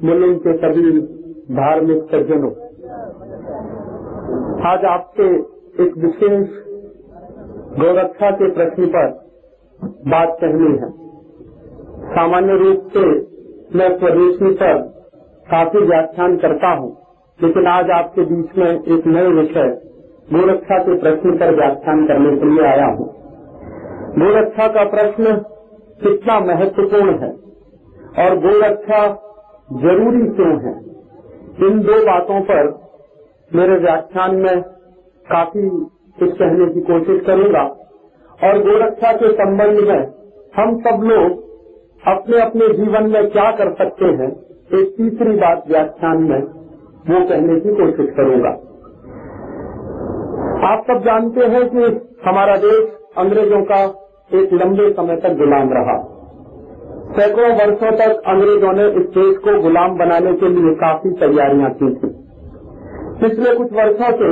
मुलुंड के सभी धार्मिक सज्जनों, आज आपसे एक विशेष गौरक्षा के प्रश्न पर बात कहनी है। सामान्य रूप से मैं स्वदेशी पर काफ़ी व्याख्यान करता हूँ, लेकिन आज आपके बीच में एक नए विषय, गोरक्षा के प्रश्न पर व्याख्यान करने के लिए आया हूँ। गोरक्षा का प्रश्न कितना महत्वपूर्ण है और गोरक्षा ज़रूरी क्यों है? इन दो बातों पर मेरे व्याख्यान में काफ़ी कुछ कहने की कोशिश करूँगा। और गोरक्षा के संबंध में हम सब लोग अपने अपने जीवन में क्या कर सकते हैं, एक तीसरी बात व्याख्यान में वो कहने की कोशिश करूँगा। आप सब जानते हैं कि हमारा देश अंग्रेज़ों का एक लंबे समय तक गुलाम रहा। सैकड़ों वर्षों तक अंग्रेज़ों ने इस देश को गुलाम बनाने के लिए काफ़ी तैयारियाँ की थी। पिछले कुछ वर्षों से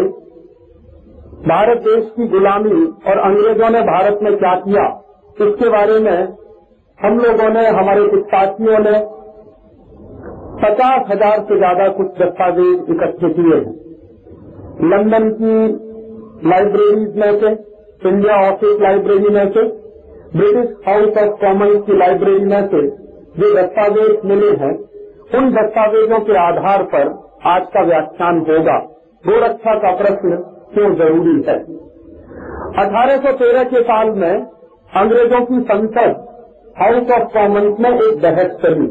भारत देश की गुलामी और अंग्रेज़ों ने भारत में क्या किया, इसके बारे में हम लोगों ने, हमारे कुछ साथियों ने पचास हज़ार से ज़्यादा कुछ दस्तावेज़ इकट्ठे किए हैं। लंदन की लाइब्रेरीज में से, इंडिया ऑफ़िस लाइब्रेरी में से ब्रिटिश हाउस ऑफ़ कॉमन्स की लाइब्रेरी में से जो दस्तावेज़ मिले हैं, उन दस्तावेजों के आधार पर आज का व्याख्यान होगा। गोरक्षा का प्रश्न क्यों ज़रूरी है? 1813 के साल में अंग्रेज़ों की संसद हाउस ऑफ़ कॉमन्स में एक बहस चली।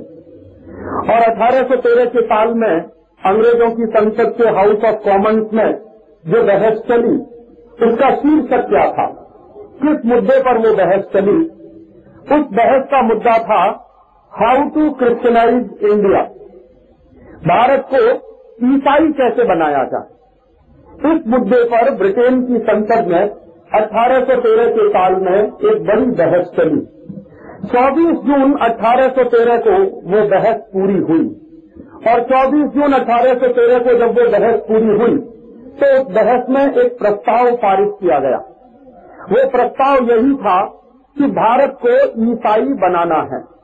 और 1813 के साल में अंग्रेज़ों की संसद के हाउस ऑफ़ कॉमन्स में जो बहस चली, उसका शीर्षक क्या था? किस मुद्दे पर वो बहस चली? उस बहस का मुद्दा था how to Christianize India Bharat को ईसाई कैसे बनाया जाए? इस मुद्दे पर ब्रिटेन की संसद में 1813 के साल में एक बड़ी बहस चली। 24 जून 1813 को वो बहस पूरी हुई। और 24 जून 1813 को जब वो बहस पूरी हुई तो उस बहस में एक प्रस्ताव पारित किया गया। वो प्रस्ताव यही था कि भारत को ईसाई बनाना है।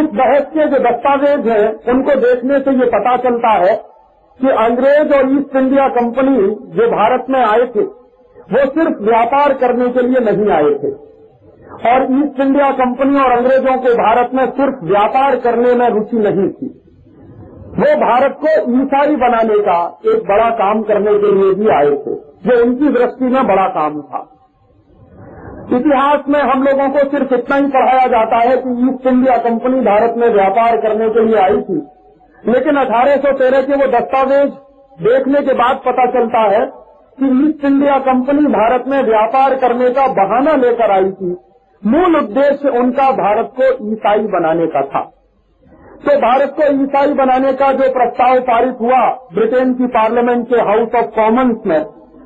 उस बहस के जो दस्तावेज़ हैं, उनको देखने से ये पता चलता है कि अंग्रेज़ और ईस्ट इंडिया कंपनी जो भारत में आए थे, वो सिर्फ़ व्यापार करने के लिए नहीं आए थे। और ईस्ट इंडिया कंपनी और अंग्रेज़ों को भारत में सिर्फ़ व्यापार करने में रुचि नहीं थी। वो भारत को ईसाई बनाने का एक बड़ा काम करने के लिए भी आए थे। जो उनकी दृष्टि में बड़ा काम था। इतिहास में हम लोगों को सिर्फ़ इतना ही पढ़ाया जाता है कि ईस्ट इंडिया कंपनी भारत में व्यापार करने के लिए आई थी। लेकिन 1813 के वो दस्तावेज़ देखने के बाद पता चलता है कि ईस्ट इंडिया कंपनी भारत में व्यापार करने का बहाना लेकर आई थी। मूल उद्देश्य उनका भारत को ईसाई बनाने का था। तो भारत को ईसाई बनाने का जो प्रस्ताव पारित हुआ ब्रिटेन की पार्लियामेंट के हाउस ऑफ़ कॉमन्स में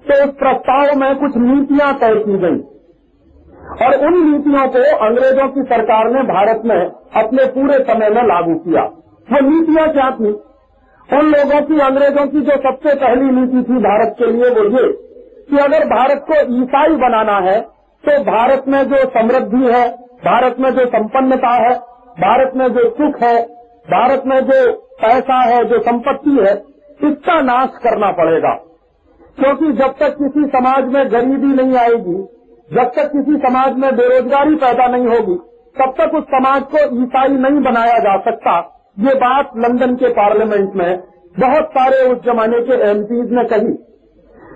तो उस प्रस्ताव में कुछ नीतियाँ तय की गई। और उन नीतियों को अंग्रेज़ों की सरकार ने भारत में अपने पूरे समय में लागू किया। वो नीतियाँ क्या थी? उन लोगों की, अंग्रेज़ों की जो सबसे पहली नीति थी भारत के लिए वो ये कि अगर भारत को ईसाई बनाना है तो भारत में जो समृद्धि है, भारत में जो संपन्नता है, भारत में जो सुख है, भारत में जो पैसा है, जो संपत्ति है, इसका नाश करना पड़ेगा। क्योंकि जब तक किसी समाज में गरीबी नहीं आएगी जब तक किसी समाज में बेरोजगारी पैदा नहीं होगी, तब तक उस समाज को ईसाई नहीं बनाया जा सकता। ये बात लंदन के पार्लियामेंट में बहुत सारे उस जमाने के एमपीज ने कही।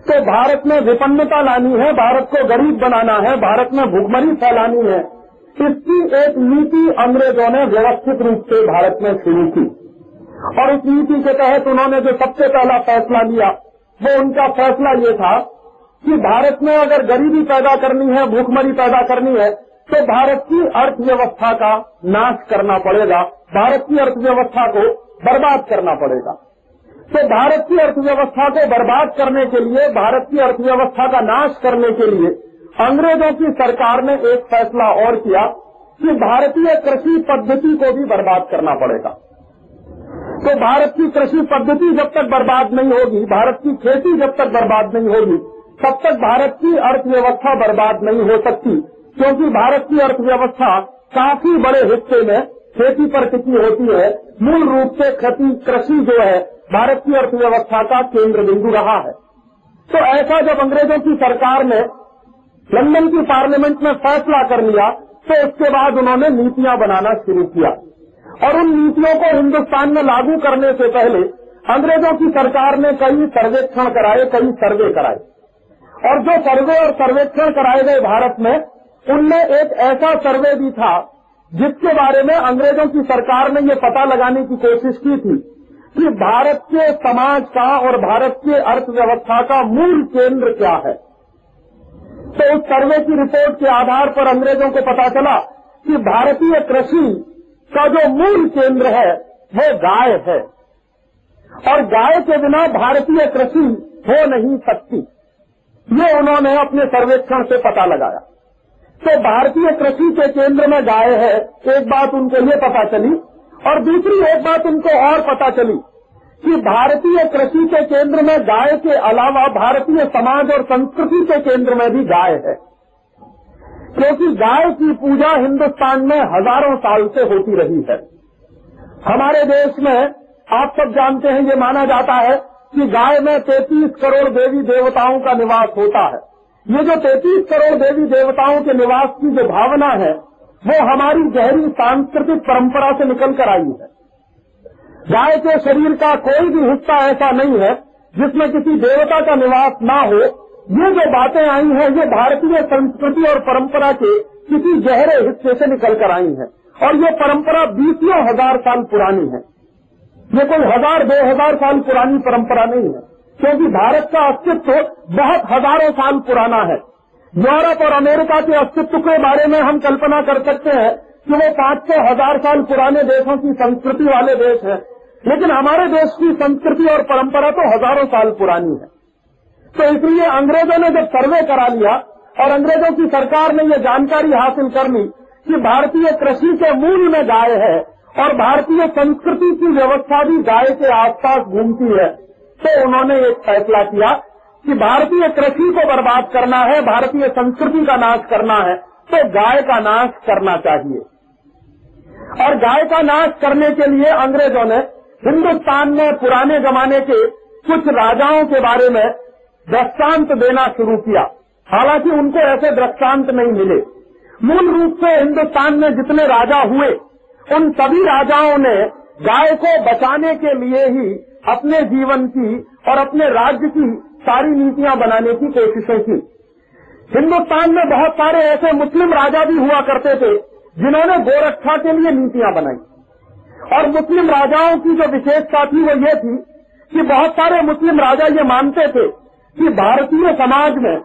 तो भारत में विपन्नता लानी है, भारत को गरीब बनाना है, भारत में भुखमरी फैलानी है। इसकी एक नीति अंग्रेज़ों ने व्यवस्थित रूप से भारत में शुरू की। और उस नीति के तहत उन्होंने जो सबसे पहला फैसला लिया, वो उनका फैसला ये था कि भारत में अगर गरीबी पैदा करनी है, भूखमरी पैदा करनी है तो भारत की अर्थव्यवस्था का नाश करना पड़ेगा। भारत की अर्थव्यवस्था को बर्बाद करना पड़ेगा। तो भारत की अर्थव्यवस्था को बर्बाद करने के लिए, भारत की अर्थव्यवस्था का नाश करने के लिए अंग्रेज़ों की सरकार ने एक फैसला और किया कि भारतीय कृषि पद्धति को भी बर्बाद करना पड़ेगा। तो भारत की कृषि पद्धति जब तक बर्बाद नहीं होगी, भारत की खेती जब तक बर्बाद नहीं होगी तब तक भारत की अर्थव्यवस्था बर्बाद नहीं हो सकती, क्योंकि भारत की अर्थव्यवस्था काफ़ी बड़े हिस्से में खेती पर टिकी होती है। मूल रूप से खेती, कृषि जो है, भारत की अर्थव्यवस्था का केंद्र बिंदु रहा है। तो ऐसा जब अंग्रेज़ों की सरकार ने लंदन की पार्लियामेंट में फैसला कर लिया तो उसके बाद उन्होंने नीतियाँ बनाना शुरू किया। और उन नीतियों को हिंदुस्तान में लागू करने से पहले अंग्रेज़ों की सरकार ने कई सर्वेक्षण कराए, कई सर्वे कराए। और जो सर्वे और सर्वेक्षण कराए गए भारत में, उनमें एक ऐसा सर्वे भी था, जिसके बारे में अंग्रेज़ों की सरकार ने ये पता लगाने की कोशिश की थी कि भारत के समाज का और भारत के अर्थव्यवस्था का मूल केंद्र क्या है। तो उस सर्वे की रिपोर्ट के आधार पर अंग्रेज़ों को पता चला कि भारतीय कृषि का जो मूल केंद्र है, वो गाय है। और गाय के बिना भारतीय कृषि हो नहीं सकती। ये उन्होंने अपने सर्वेक्षण से पता लगाया। तो भारतीय कृषि के केंद्र में गाय है, एक बात उनको ये पता चली, और दूसरी एक बात उनको और पता चली कि भारतीय कृषि के केंद्र में गाय के अलावा भारतीय समाज और संस्कृति के केंद्र में भी गाय है। क्योंकि गाय की पूजा हिंदुस्तान में हज़ारों साल से होती रही है। हमारे देश में, आप सब जानते हैं, ये माना जाता है कि गाय में तैतीस करोड़ देवी देवताओं का निवास होता है। ये जो तैतीस करोड़ देवी देवताओं के निवास की जो भावना है, वो हमारी गहरी सांस्कृतिक परंपरा से निकल कर आई है। गाय के शरीर का कोई भी हिस्सा ऐसा नहीं है, जिसमें किसी देवता का निवास ना हो। ये जो बातें आई हैं, ये भारतीय संस्कृति और परंपरा के किसी गहरे हिस्से से निकल कर आई हैं। और ये परंपरा बीसियों हज़ार साल पुरानी है। ये कोई हज़ार, दो हज़ार साल पुरानी परंपरा नहीं है। क्योंकि भारत का अस्तित्व बहुत हज़ारों साल पुराना है। यूरोप और अमेरिका के अस्तित्व के बारे में हम कल्पना कर सकते हैं कि वो पाँच सौ हज़ार साल पुराने देशों की संस्कृति वाले देश हैं। लेकिन हमारे देश की संस्कृति और परंपरा तो हज़ारों साल पुरानी है। तो इसलिए अंग्रेज़ों ने जब सर्वे करा लिया और अंग्रेज़ों की सरकार ने ये जानकारी हासिल कर ली कि भारतीय कृषि के मूल में गाय है और भारतीय संस्कृति की व्यवस्था भी गाय के आसपास घूमती है। तो उन्होंने एक फैसला किया कि भारतीय कृषि को बर्बाद करना है, भारतीय संस्कृति का नाश करना है तो गाय का नाश करना चाहिए। और गाय का नाश करने के लिए अंग्रेज़ों ने हिंदुस्तान में पुराने जमाने के कुछ राजाओं के बारे में दृष्टांत देना शुरू किया। हालाँकि उनको ऐसे दृष्टांत नहीं मिले। मूल रूप से हिंदुस्तान में जितने राजा हुए उन सभी राजाओं ने गाय को बचाने के लिए ही अपने जीवन की और अपने राज्य की सारी नीतियाँ बनाने की कोशिशें की। हिंदुस्तान में बहुत सारे ऐसे मुस्लिम राजा भी हुआ करते थे, जिन्होंने गोरक्षा के लिए नीतियाँ बनाई। और मुस्लिम राजाओं की जो विशेषता थी वो ये थी कि बहुत सारे मुस्लिम राजा ये मानते थे कि भारतीय समाज में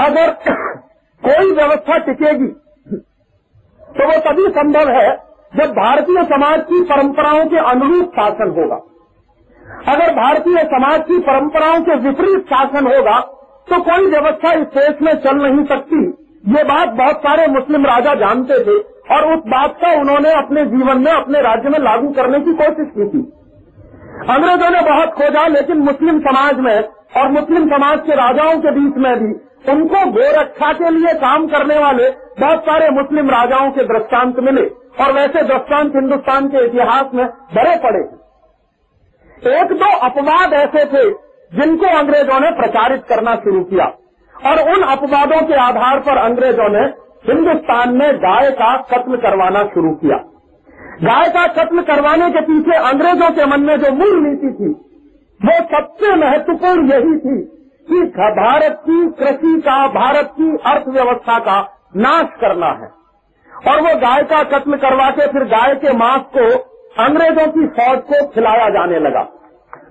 अगर कोई व्यवस्था टिकेगी तो वो तभी संभव है जब भारतीय समाज की परंपराओं के अनुरूप शासन होगा। अगर भारतीय समाज की परंपराओं के विपरीत शासन होगा तो कोई व्यवस्था इस देश में चल नहीं सकती। ये बात बहुत सारे मुस्लिम राजा जानते थे, और उस बात का उन्होंने अपने जीवन में, अपने राज्य में लागू करने की कोशिश की थी। अंग्रेज़ों ने बहुत खोजा, लेकिन मुस्लिम समाज में और मुस्लिम समाज के राजाओं के बीच में भी उनको गोरक्षा के लिए काम करने वाले बहुत सारे मुस्लिम राजाओं के दृष्टांत मिले और वैसे दृष्टांत हिंदुस्तान के इतिहास में बड़े पड़े एक दो अपवाद ऐसे थे जिनको अंग्रेज़ों ने प्रचारित करना शुरू किया और उन अपवादों के आधार पर अंग्रेज़ों ने हिंदुस्तान में गाय का कत्ल करवाना शुरू किया। गाय का कत्ल करवाने के पीछे अंग्रेज़ों के मन में जो मूल नीति थी, वो सबसे महत्वपूर्ण यही थी कि भारत की कृषि का, भारत की अर्थव्यवस्था का नाश करना है। और वो गाय का कत्ल करवा के, फिर गाय के मांस को, अंग्रेज़ों की फौज को खिलाया जाने लगा।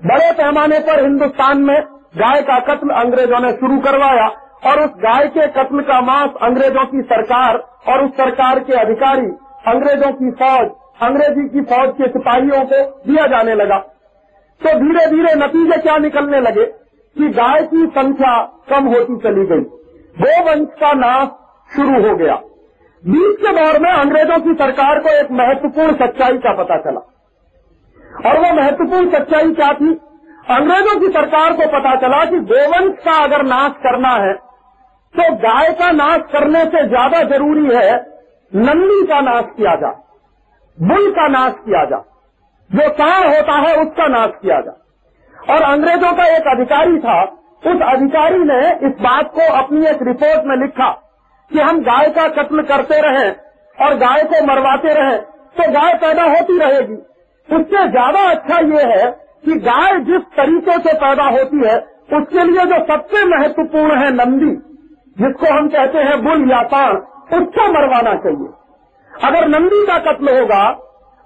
बड़े पैमाने पर हिंदुस्तान में गाय का कत्ल अंग्रेज़ों ने शुरू करवाया, और उस गाय के कत्ल का मांस अंग्रेज़ों की सरकार और उस सरकार के अधिकारी, अंग्रेज़ों की फौज, अंग्रेज़ी की फौज के सिपाहियों को दिया जाने लगा। तो धीरे धीरे नतीजे क्या निकलने लगे? कि गाय की संख्या कम होती चली गई। गोवंश का नाश शुरू हो गया। बीच के दौर में अंग्रेज़ों की सरकार को एक महत्वपूर्ण सच्चाई का पता चला। और वो महत्वपूर्ण सच्चाई क्या थी? अंग्रेज़ों की सरकार को पता चला कि गोवंश का अगर नाश करना है तो गाय का नाश करने से ज़्यादा ज़रूरी है नंदी का नाश किया जाए बुल का नाश किया जाए जो सांड होता है, उसका नाश किया जाए और अंग्रेज़ों का एक अधिकारी था। उस अधिकारी ने इस बात को अपनी एक रिपोर्ट में लिखा कि हम गाय का कत्ल करते रहे और गाय को मरवाते रहे तो गाय पैदा होती रहेगी। उससे ज़्यादा अच्छा ये है कि गाय जिस तरीके से पैदा होती है, उसके लिए जो सबसे महत्वपूर्ण है नंदी, जिसको हम कहते हैं बुल या पाण उसको मरवाना चाहिए। अगर नंदी का कत्ल होगा,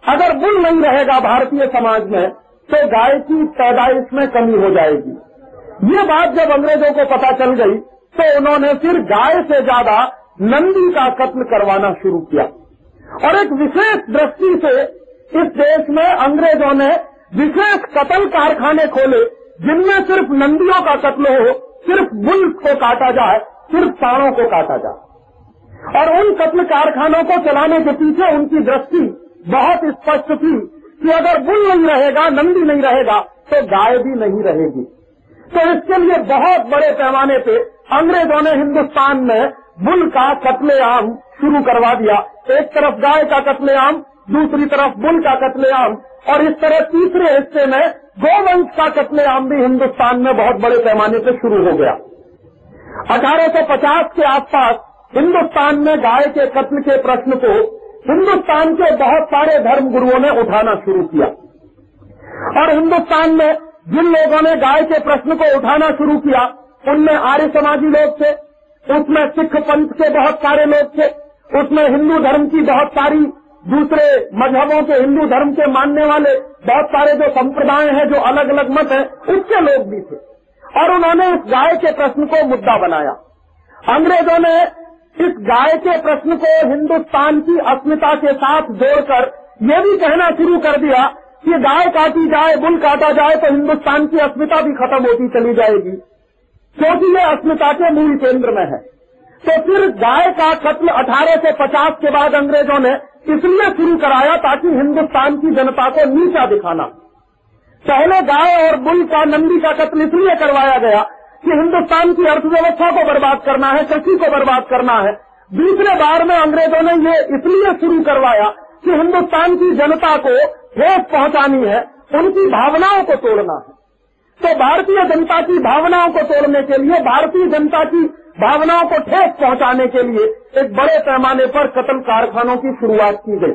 अगर बुल नहीं रहेगा भारतीय समाज में तो गाय की पैदाइश में कमी हो जाएगी। ये बात जब अंग्रेज़ों को पता चल गई तो उन्होंने फिर गाय से ज़्यादा नंदी का कत्ल करवाना शुरू किया। और एक विशेष दृष्टि से इस देश में अंग्रेज़ों ने विशेष कत्ल कारखाने खोले, जिनमें सिर्फ़ नंदियों का कत्ल हो, सिर्फ़ बुल को काटा जाए, सिर्फ़ साणों को काटा जाए। और उन कत्ल कारखानों को चलाने के पीछे उनकी दृष्टि बहुत स्पष्ट थी कि अगर बुल नहीं रहेगा, नंदी नहीं रहेगा तो गाय भी नहीं रहेगी। तो इसके लिए बहुत बड़े पैमाने पे अंग्रेज़ों ने हिंदुस्तान में बुल का कत्लेआम शुरू करवा दिया। एक तरफ़ गाय का कत्लेआम, दूसरी तरफ़ बुल का कत्लेआम, और इस तरह तीसरे हिस्से में गोवंश का कत्लेआम भी हिंदुस्तान में बहुत बड़े पैमाने पर शुरू हो गया। 1850 के आसपास हिंदुस्तान में गाय के कत्ल के प्रश्न को हिंदुस्तान के बहुत सारे धर्म गुरुओं ने उठाना शुरू किया। और हिंदुस्तान में जिन लोगों ने गाय के प्रश्न को उठाना शुरू किया, उनमें आर्य समाजी लोग थे, उसमें सिख पंथ के बहुत सारे लोग थे, उसमें हिंदू धर्म की बहुत सारी दूसरे मजहबों के हिंदू धर्म के मानने वाले बहुत सारे जो संप्रदाय हैं, जो अलग अलग मत हैं, उसके लोग भी थे। और उन्होंने इस गाय के प्रश्न को मुद्दा बनाया। अंग्रेज़ों ने इस गाय के प्रश्न को हिंदुस्तान की अस्मिता के साथ जोड़कर ये भी कहना शुरू कर दिया कि गाय काटी जाए, बुल काटा जाए तो हिंदुस्तान की अस्मिता भी खत्म होती चली जाएगी। क्योंकि ये अस्मिता के मूल केंद्र में है। तो फिर गाय का कत्ल 1850 के बाद अंग्रेज़ों ने इसलिए शुरू कराया ताकि हिंदुस्तान की जनता को नीचा दिखाना। पहले गाय और बुल का नंदी का कत्ल इसलिए करवाया गया कि हिंदुस्तान की अर्थव्यवस्था को बर्बाद करना है, कृषि को बर्बाद करना है। दूसरे बार में अंग्रेज़ों ने ये इसलिए शुरू करवाया कि हिंदुस्तान की जनता को ठेस पहुंचानी है, उनकी भावनाओं को तोड़ना है। तो भारतीय जनता की भावनाओं को तोड़ने के लिए, भारतीय जनता की भावनाओं को ठेस पहुँचाने के लिए एक बड़े पैमाने पर कत्ल कारखानों की शुरुआत की गई।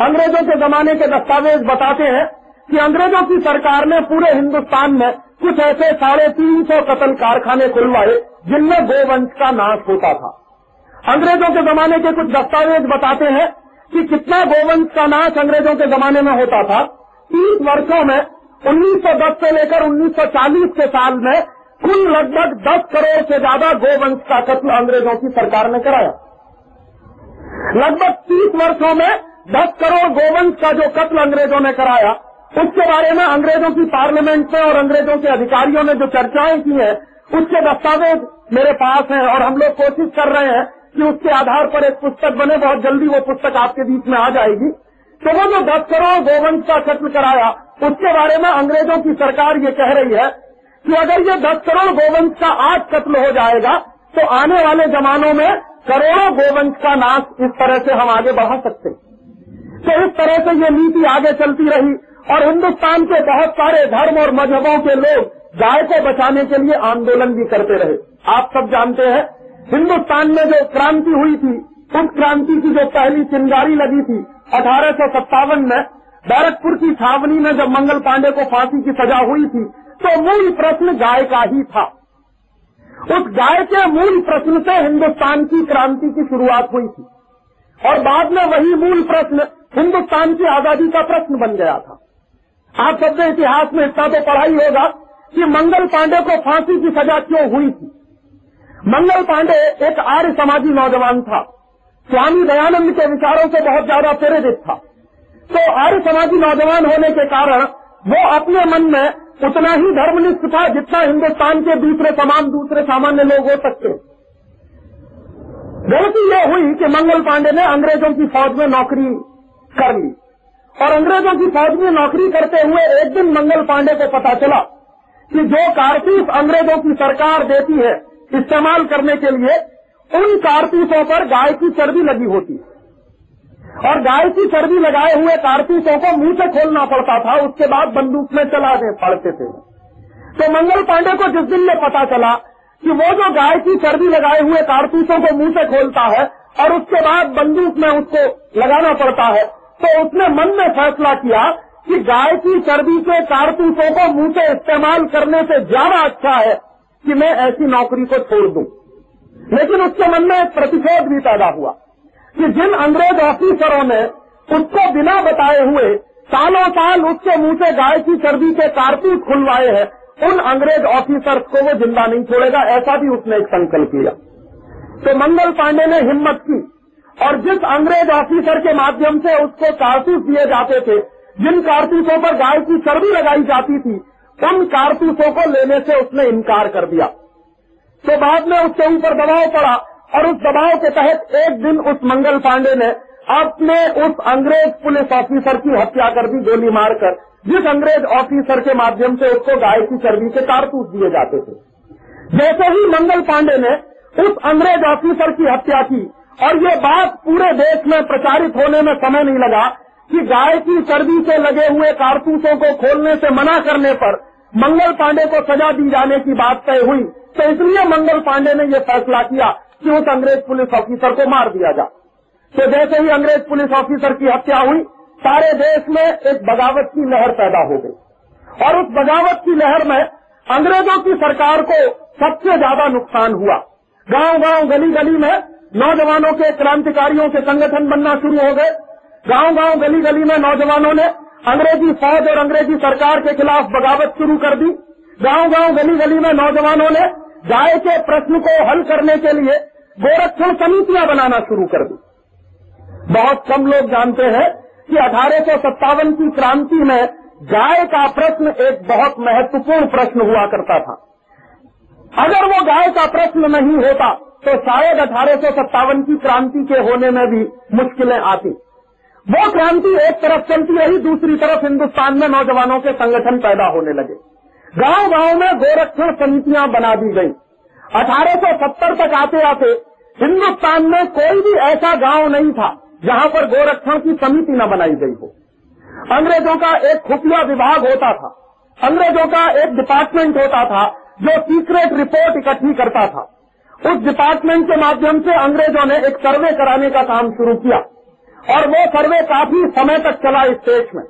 अंग्रेज़ों के जमाने के दस्तावेज़ बताते हैं कि अंग्रेज़ों की सरकार ने पूरे हिंदुस्तान में कुछ ऐसे साढ़े तीन सौ कतल कारखाने खुलवाए जिनमें गोवंश का नाश होता था। अंग्रेज़ों के जमाने के कुछ दस्तावेज़ बताते हैं कि कितना गोवंश का नाश अंग्रेज़ों के जमाने में होता था। तीस वर्षों में 1910 से लेकर 1940 के साल में, कुल लगभग दस करोड़ से ज़्यादा गोवंश का कत्ल अंग्रेज़ों की सरकार ने कराया। लगभग तीस वर्षों में दस करोड़ गोवंश का जो कत्ल अंग्रेज़ों ने कराया उसके बारे में अंग्रेज़ों की पार्लियामेंट में और अंग्रेज़ों के अधिकारियों ने जो चर्चाएँ की हैं, उसके दस्तावेज़ मेरे पास हैं और हम लोग कोशिश कर रहे हैं कि उसके आधार पर एक पुस्तक बने, बहुत जल्दी वो पुस्तक आपके बीच में आ जाएगी। तो वो जो दस करोड़ गोवंश का कत्ल कराया, उसके बारे में अंग्रेज़ों की सरकार ये कह रही है कि अगर ये दस करोड़ गोवंश का आज कत्ल हो जाएगा तो आने वाले जमानों में करोड़ों गोवंश का नाश इस तरह से हम आगे बढ़ा सकते तो इस तरह से ये नीति आगे चलती रही। और हिंदुस्तान के बहुत सारे धर्म और मजहबों के लोग गाय को बचाने के लिए आंदोलन भी करते रहे। आप सब जानते हैं हिंदुस्तान में जो क्रांति हुई थी, उस क्रांति की जो पहली चिंगारी लगी थी, अठारह सौ सत्तावन में बैरकपुर की छावनी में जब मंगल पांडे को फांसी की सजा हुई थी तो मूल प्रश्न गाय का ही था। उस गाय के मूल प्रश्न से हिंदुस्तान की क्रांति की शुरुआत हुई थी। और बाद में वही मूल प्रश्न हिंदुस्तान की आज़ादी का प्रश्न बन गया था। आप सबने इतिहास में इतना तो पढ़ा ही होगा कि मंगल पांडे को फांसी की सजा क्यों हुई थी? मंगल पांडे एक आर्य समाजी नौजवान था। स्वामी दयानंद के विचारों से बहुत ज़्यादा प्रेरित था। तो आर्य समाजी नौजवान होने के कारण वो अपने मन में उतना ही धर्मनिष्ठ था जितना हिंदुस्तान के दूसरे समान दूसरे सामान्य लोग हो सकते। गलती यह हुई कि मंगल पांडे ने अंग्रेज़ों की फौज में नौकरी कर ली। और अंग्रेज़ों की फौज में नौकरी करते हुए एक दिन मंगल पांडे को पता चला कि जो कारतूस अंग्रेज़ों की सरकार देती है इस्तेमाल करने के लिए, उन कारतूसों पर गाय की चर्बी लगी होती है। और गाय की चर्बी लगाए हुए कारतूसों को मुँह से खोलना पड़ता था, उसके बाद बंदूक में चला दे पड़ते थे। तो मंगल पांडे को जिस दिन में पता चला कि वो जो गाय की चर्बी लगाए हुए कारतूसों को मुँह से खोलता है और उसके बाद बंदूक में उसको लगाना पड़ता है तो उसने मन में फैसला किया कि गाय की चर्बी के कारतूसों को मुँह से इस्तेमाल करने से ज़्यादा अच्छा है कि मैं ऐसी नौकरी को छोड़ दूँ। लेकिन उसके मन में एक प्रतिशोध भी पैदा हुआ कि जिन अंग्रेज़ ऑफिसरों ने उसको बिना बताए हुए सालों साल उसके मुँह से गाय की चर्बी के कारतूस खुलवाए हैं, उन अंग्रेज़ ऑफिसर को वो ज़िंदा नहीं छोड़ेगा, ऐसा भी उसने एक संकल्प लिया। तो मंगल पांडे ने हिम्मत की और जिस अंग्रेज़ ऑफिसर के माध्यम से उसको कारतूस दिए जाते थे, जिन कारतूसों पर गाय की चर्बी लगाई जाती थी, उन कारतूसों को लेने से उसने इनकार कर दिया। तो बाद में उसके ऊपर दबाव पड़ा और उस दबाव के तहत एक दिन उस मंगल पांडे ने अपने उस अंग्रेज़ पुलिस ऑफिसर की हत्या कर दी, गोली मारकर, जिस अंग्रेज़ ऑफिसर के माध्यम से उसको गाय की चर्बी के कारतूस दिए जाते थे। जैसे ही मंगल पांडे ने उस अंग्रेज़ ऑफिसर की हत्या की और ये बात पूरे देश में प्रचारित होने में समय नहीं लगा कि गाय की सर्दी से लगे हुए कारतूसों को खोलने से मना करने पर मंगल पांडे को सजा दी जाने की बात तय हुई तो इसलिए मंगल पांडे ने यह फैसला किया कि उस अंग्रेज़ पुलिस ऑफिसर को मार दिया जाए। तो जैसे ही अंग्रेज़ पुलिस ऑफिसर की हत्या हुई, सारे देश में एक बगावत की लहर पैदा हो गई। और उस बगावत की लहर में अंग्रेज़ों की सरकार को सबसे ज़्यादा नुकसान हुआ। गाँव गाँव गली गली में नौजवानों के क्रांतिकारियों के संगठन बनना शुरू हो गए। गाँव गाँव गली गली में नौजवानों ने अंग्रेज़ी फौज और अंग्रेज़ी सरकार के खिलाफ बगावत शुरू कर दी। गाँव गाँव गली गली में नौजवानों ने गाय के प्रश्न को हल करने के लिए गोरक्षण समितियाँ बनाना शुरू कर दी। बहुत कम लोग जानते हैं कि अठारह सौ सत्तावन की क्रांति में गाय का प्रश्न एक बहुत महत्वपूर्ण प्रश्न हुआ करता था। अगर वो गाय का प्रश्न नहीं होता तो शायद अठारह सौ सत्तावन की क्रांति के होने में भी मुश्किलें आती। वो क्रांति एक तरफ़ चलती रही, दूसरी तरफ़ हिंदुस्तान में नौजवानों के संगठन पैदा होने लगे। गाँव गाँव में गोरक्षण समितियाँ बना दी गई। 1870 तक आते आते हिंदुस्तान में कोई भी ऐसा गाँव नहीं था जहाँ पर गोरक्षण की समिति न बनाई गई हो। अंग्रेज़ों का एक खुफिया विभाग होता था। अंग्रेज़ों का एक डिपार्टमेंट होता था जो सीक्रेट रिपोर्ट इकट्ठी करता था। उस डिपार्टमेंट के माध्यम से अंग्रेज़ों ने एक सर्वे कराने का काम शुरू किया। और वो सर्वे काफ़ी समय तक चला इस देश में।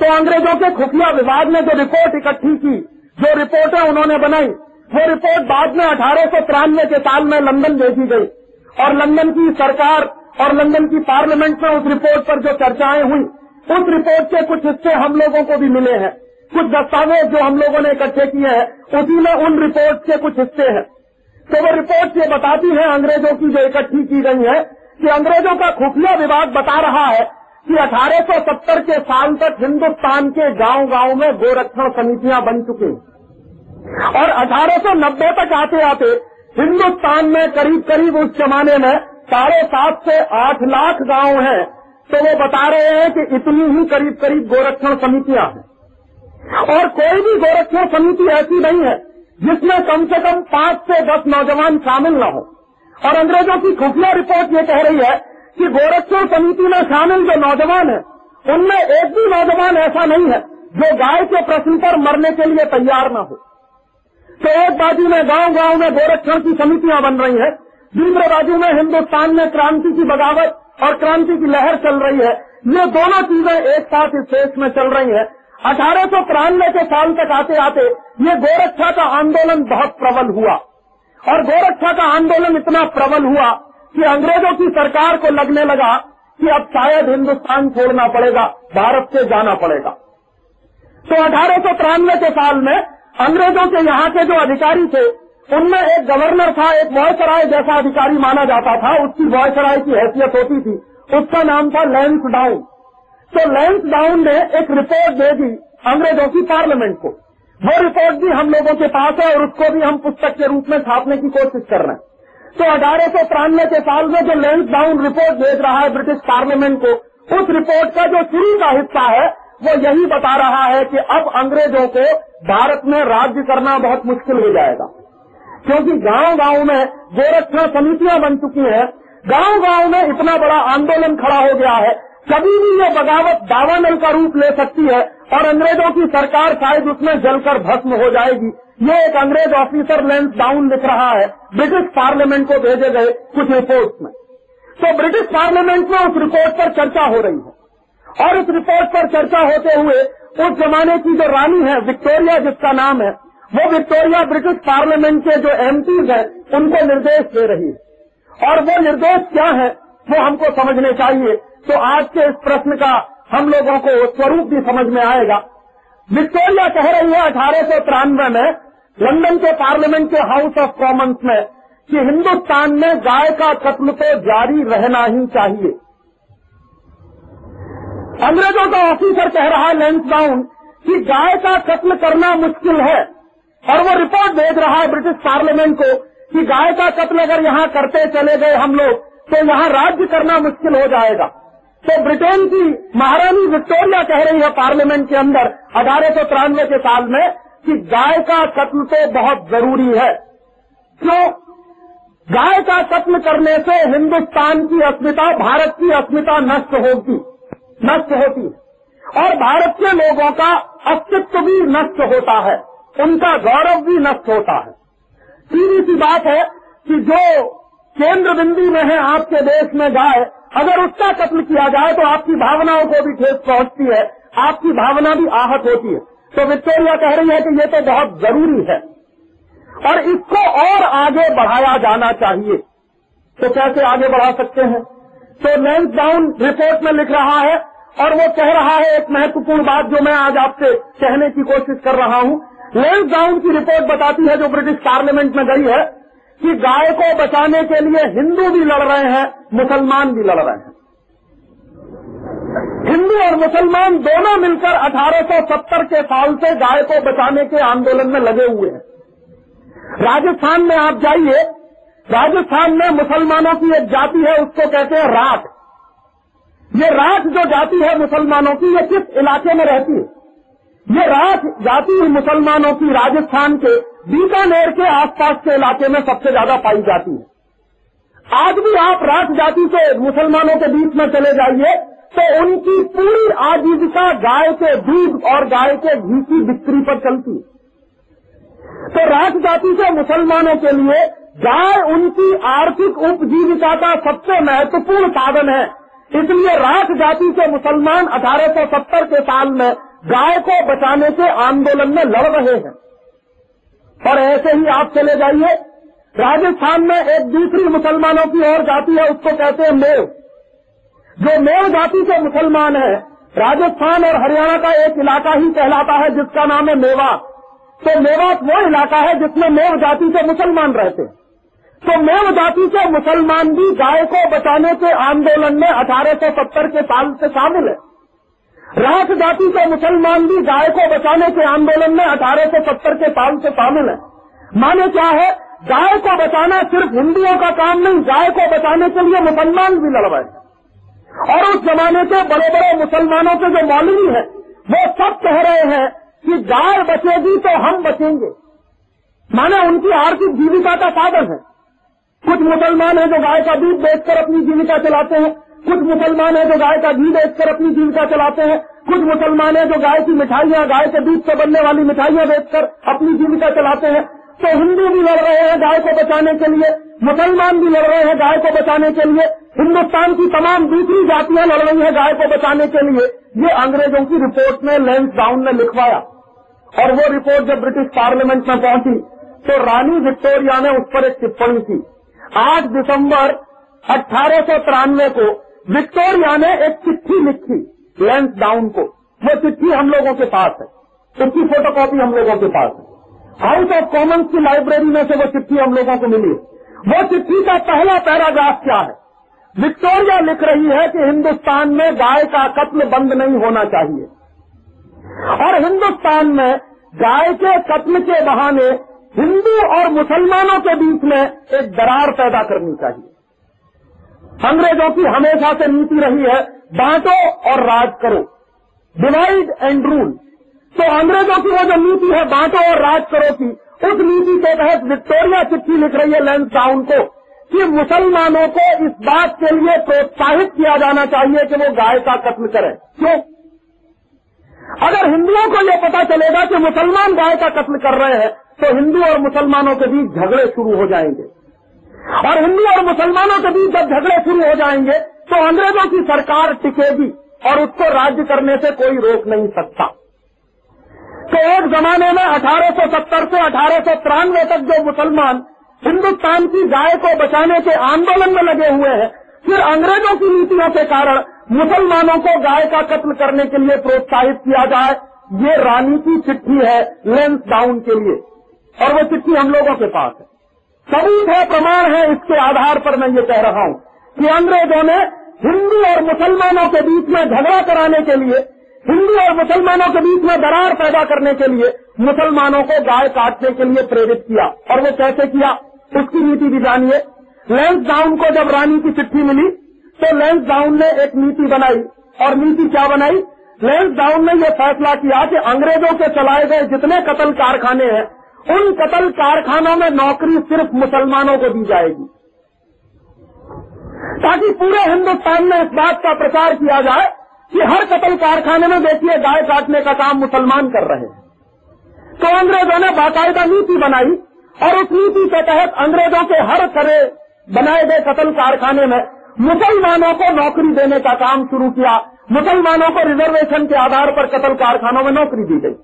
तो अंग्रेज़ों के खुफिया विभाग ने जो रिपोर्ट इकट्ठी की, जो रिपोर्टें उन्होंने बनाई, वो रिपोर्ट बाद में अठारह सौ तिरानवे के साल में लंदन भेजी गई। और लंदन की सरकार और लंदन की पार्लियामेंट में उस रिपोर्ट पर जो चर्चाएँ हुई, उस रिपोर्ट के कुछ हिस्से हम लोगों को भी मिले हैं। कुछ दस्तावेज़ जो हम लोगों ने इकट्ठे किए हैं, उसी में उन रिपोर्ट के कुछ हिस्से हैं। तो वो रिपोर्ट ये बताती है अंग्रेज़ों की जो इकट्ठी की गई है कि अंग्रेज़ों का खुफिया विभाग बता रहा है कि 1870 के साल तक हिंदुस्तान के गाँव गाँव में गोरक्षण समितियाँ बन चुकी और 1890 तक आते आते हिंदुस्तान में करीब करीब उस जमाने में साढ़े सात से आठ लाख गाँव हैं। तो वो बता रहे हैं कि इतनी ही करीब करीब गोरक्षण समितियाँ हैं। और कोई भी गोरक्षण समिति ऐसी नहीं है जिसमें कम से कम पाँच से दस नौजवान शामिल न हो। और अंग्रेज़ों की खुफिया रिपोर्ट ये कह रही है कि गोरक्षण समिति में शामिल जो नौजवान है, उनमें एक भी नौजवान ऐसा नहीं है जो गाय के प्रश्न पर मरने के लिए तैयार न हो। तो एक बाजू में गाँव गाँव में गोरक्षण की समितियाँ बन रही हैं, दूसरे बाजू में हिंदुस्तान में क्रांति की बगावत और क्रांति की लहर चल रही है। ये दोनों चीज़ें एक साथ इस देश में चल रही हैं। अठारह सौ तिरानवे के साल तक आते आते ये गोरक्षा का आंदोलन बहुत प्रबल हुआ। और गोरक्षा का आंदोलन इतना प्रबल हुआ कि अंग्रेज़ों की सरकार को लगने लगा कि अब शायद हिंदुस्तान छोड़ना पड़ेगा, भारत से जाना पड़ेगा। तो अठारह सौ तिरानवे के साल में अंग्रेज़ों के यहाँ के जो अधिकारी थे, उनमें एक गवर्नर था, एक वॉयसराय जैसा अधिकारी माना जाता था। उसकी वॉयसराय की हैसियत होती थी। उसका नाम था लेंस डाउन। तो लेंस डाउन ने एक रिपोर्ट दे दी अंग्रेज़ों की पार्लियामेंट को। वो रिपोर्ट भी हम लोगों के पास है और उसको भी हम पुस्तक के रूप में छापने की कोशिश कर रहे हैं। तो अठारह सौ तिरानवे के साल में जो लेंस डाउन रिपोर्ट भेज रहा है ब्रिटिश पार्लियामेंट को, उस रिपोर्ट का जो शुरू का हिस्सा है, वो यही बता रहा है कि अब अंग्रेज़ों को भारत में राज्य करना बहुत मुश्किल हो जाएगा। क्योंकि गाँव गाँव में गोरक्षण समितियाँ बन चुकी हैं। गाँव गाँव में इतना बड़ा आंदोलन खड़ा हो गया है कभी भी ये बगावत दावानल का रूप ले सकती है और अंग्रेज़ों की सरकार शायद उसमें जलकर भस्म हो जाएगी। ये एक अंग्रेज़ ऑफिसर लेंस डाउन लिख रहा है। ब्रिटिश पार्लियामेंट को भेजे गए कुछ रिपोर्ट में। तो ब्रिटिश पार्लियामेंट में उस रिपोर्ट पर चर्चा हो रही है। और उस रिपोर्ट पर चर्चा होते हुए उस जमाने की जो रानी है, विक्टोरिया जिसका नाम है, वो विक्टोरिया ब्रिटिश पार्लियामेंट के जो एमपीज हैं, उनको निर्देश दे रही है। और वो निर्देश क्या है, वो हमको समझने चाहिए। तो आज के इस प्रश्न का हम लोगों को स्वरूप भी समझ में आएगा। विक्टोरिया कह रही है अठारह सौ तिरानवे में, लंदन के पार्लियामेंट के हाउस ऑफ़ कॉमन्स में, कि हिंदुस्तान में गाय का कत्ल तो जारी रहना ही चाहिए। अंग्रेज़ों का ऑफिसर कह रहा है लेंस डाउन कि गाय का कत्ल करना मुश्किल है, और वो रिपोर्ट भेज रहा है ब्रिटिश पार्लियामेंट को कि गाय का कत्ल अगर यहाँ करते चले गए हम लोग तो यहाँ राज्य करना मुश्किल हो जाएगा। तो ब्रिटेन की महारानी विक्टोरिया कह रही है पार्लियामेंट के अंदर अठारह सौ तिरानवे के साल में कि गाय का कत्ल तो बहुत ज़रूरी है। क्यों? गाय का कत्ल करने से हिंदुस्तान की अस्मिता, भारत की अस्मिता नष्ट होगी, नष्ट होती और भारत के लोगों का अस्तित्व भी नष्ट होता है, उनका गौरव भी नष्ट होता है। सीधी सी बात है कि जो केंद्र बिंदु में है आपके देश में गाय अगर उसका कत्ल किया जाए तो आपकी भावनाओं को भी ठेस पहुँचती है, आपकी भावना भी आहत होती है। तो विक्टोरिया कह रही है कि ये तो बहुत ज़रूरी है और इसको और आगे बढ़ाया जाना चाहिए। तो कैसे आगे बढ़ा सकते हैं? तो लेंस डाउन रिपोर्ट में लिख रहा है और वो कह रहा है एक महत्वपूर्ण बात जो मैं आज आपसे कहने की कोशिश कर रहा हूँ। लेंस डाउन की रिपोर्ट बताती है जो ब्रिटिश पार्लियामेंट में गई है। कि गाय को बचाने के लिए हिंदू भी लड़ रहे हैं, मुसलमान भी लड़ रहे हैं। हिंदू और मुसलमान दोनों मिलकर 1870 के साल से गाय को बचाने के आंदोलन में लगे हुए हैं। राजस्थान में आप जाइए, राजस्थान में मुसलमानों की एक जाति है, उसको कहते हैं राठ ये राठ जो जाति है मुसलमानों की, ये किस इलाके में रहती है? ये राठ जाति मुसलमानों की राजस्थान के बीकानेर के आसपास के इलाके में सबसे ज़्यादा पाई जाती है। आज भी आप राज जाति के मुसलमानों के बीच में चले जाइए तो उनकी पूरी आजीविका गाय के दूध और गाय के घी की बिक्री पर चलती है। तो राज जाति के मुसलमानों के लिए गाय उनकी आर्थिक उपजीविका का सबसे महत्वपूर्ण साधन है। इसलिए राज जाति के मुसलमान 1870 के साल में गाय को बचाने के आंदोलन में लड़ रहे हैं। और ऐसे ही आप चले जाइए। राजस्थान में एक दूसरी मुसलमानों की और जाति है, उसको कहते हैं मेव जो मेव जाति के मुसलमान है, राजस्थान और हरियाणा का एक इलाका ही कहलाता है, जिसका नाम है मेवात तो मेवात वो इलाका है जिसमें मेव जाति के मुसलमान रहते हैं। तो मेव जाति के मुसलमान भी गाय को बचाने के आंदोलन में 1870 के साल से शामिल है। रास जाति के मुसलमान भी गाय को बचाने के आंदोलन में अठारह सौ सत्तर के साल से शामिल है। माने क्या है? गाय को बचाना सिर्फ़ हिंदुओं का काम नहीं, गाय को बचाने के लिए मुसलमान भी लड़वाए और उस जमाने के बड़े बड़े मुसलमानों के जो मौलवी है, वो सब कह रहे हैं कि गाय बचेगी तो हम बचेंगे। माने उनकी आर्थिक जीविका का साधन है। कुछ मुसलमान हैं जो गाय का दूध बेचकर अपनी जीविका चलाते हैं कुछ मुसलमान है जो गाय का घी बेचकर अपनी जीविका चलाते हैं। कुछ मुसलमान है जो गाय की मिठाइयाँ, गाय के दूध से बनने वाली मिठाइयाँ बेचकर अपनी जीविका चलाते हैं। तो हिंदू भी लड़ रहे हैं गाय को बचाने के लिए। मुसलमान भी लड़ रहे हैं गाय को बचाने के लिए। हिंदुस्तान की तमाम दूसरी जातियाँ लड़ रही हैं गाय को बचाने के लिए। ये अंग्रेज़ों की रिपोर्ट में लेंस डाउन ने लिखवाया। और वो रिपोर्ट जब ब्रिटिश पार्लियामेंट में पहुँची तो रानी विक्टोरिया ने उस पर एक टिप्पणी की। आठ दिसंबर अठारह को विक्टोरिया ने एक चिट्ठी लिखी, लेंस डाउन को। वो चिट्ठी हम लोगों के पास है। उसकी फोटोकॉपी हम लोगों के पास है। हाउस ऑफ़ कॉमन्स की लाइब्रेरी में से वो चिट्ठी हम लोगों को मिली वो चिट्ठी का पहला पैराग्राफ क्या है? विक्टोरिया लिख रही है कि हिंदुस्तान में गाय का कत्ल बंद नहीं होना चाहिए। और हिंदुस्तान में गाय के कत्ल के बहाने हिंदू और मुसलमानों के बीच में एक दरार पैदा करनी चाहिए। अंग्रेज़ों की हमेशा से नीति रही है, बांटो और राज करो। डिवाइड एंड रूल तो अंग्रेज़ों की वो जो नीति है, बांटो और राज करो की, उस नीति के तहत विक्टोरिया चिट्ठी लिख रही है लैंड डाउन को कि मुसलमानों को इस बात के लिए प्रोत्साहित किया जाना चाहिए कि वो गाय का कत्ल करें। क्यों? अगर हिंदुओं को यह पता चलेगा कि मुसलमान गाय का कत्ल कर रहे हैं तो हिंदू और मुसलमानों के बीच झगड़े शुरू हो जाएँगे। और हिंदू और मुसलमानों के बीच जब झगड़े शुरू हो जाएँगे तो अंग्रेज़ों की सरकार टिकेगी और उसको राज्य करने से कोई रोक नहीं सकता। तो एक जमाने में 1870 से अठारह सौ तिरानवे तक जो मुसलमान हिंदुस्तान की गाय को बचाने के आंदोलन में लगे हुए हैं, फिर अंग्रेज़ों की नीतियों के कारण मुसलमानों को गाय का कत्ल करने के लिए प्रोत्साहित किया जाए, ये रानी की चिट्ठी है लेंस डाउन के लिए, और वो चिट्ठी हम लोगों के पास है। सबूत है, प्रमाण है, इसके आधार पर मैं ये कह रहा हूँ कि अंग्रेज़ों ने हिंदू और मुसलमानों के बीच में झगड़ा कराने के लिए, हिंदू और मुसलमानों के बीच में दरार पैदा करने के लिए मुसलमानों को गाय काटने के लिए प्रेरित किया। और वो कैसे किया? उसकी नीति भी जानिए। लेंस डाउन को जब रानी की चिट्ठी मिली तो लेंस डाउन ने एक नीति बनाई। और नीति क्या बनाई? लेंस डाउन ने यह फैसला किया कि अंग्रेज़ों के चलाए गए जितने कतल कारखाने हैं उन कतल कारखानों में नौकरी सिर्फ़ मुसलमानों को दी जाएगी। ताकि पूरे हिंदुस्तान में इस बात का प्रचार किया जाए कि हर कतल कारखाने में देखिए, गाय काटने का काम मुसलमान कर रहे हैं। तो अंग्रेज़ों ने बाकायदा नीति बनाई और उस नीति के तहत अंग्रेज़ों के हर तरह बनाए गए कतल कारखाने में मुसलमानों को नौकरी देने का काम शुरू किया। मुसलमानों को रिजर्वेशन के आधार पर कतल कारखानों में नौकरी दी गई।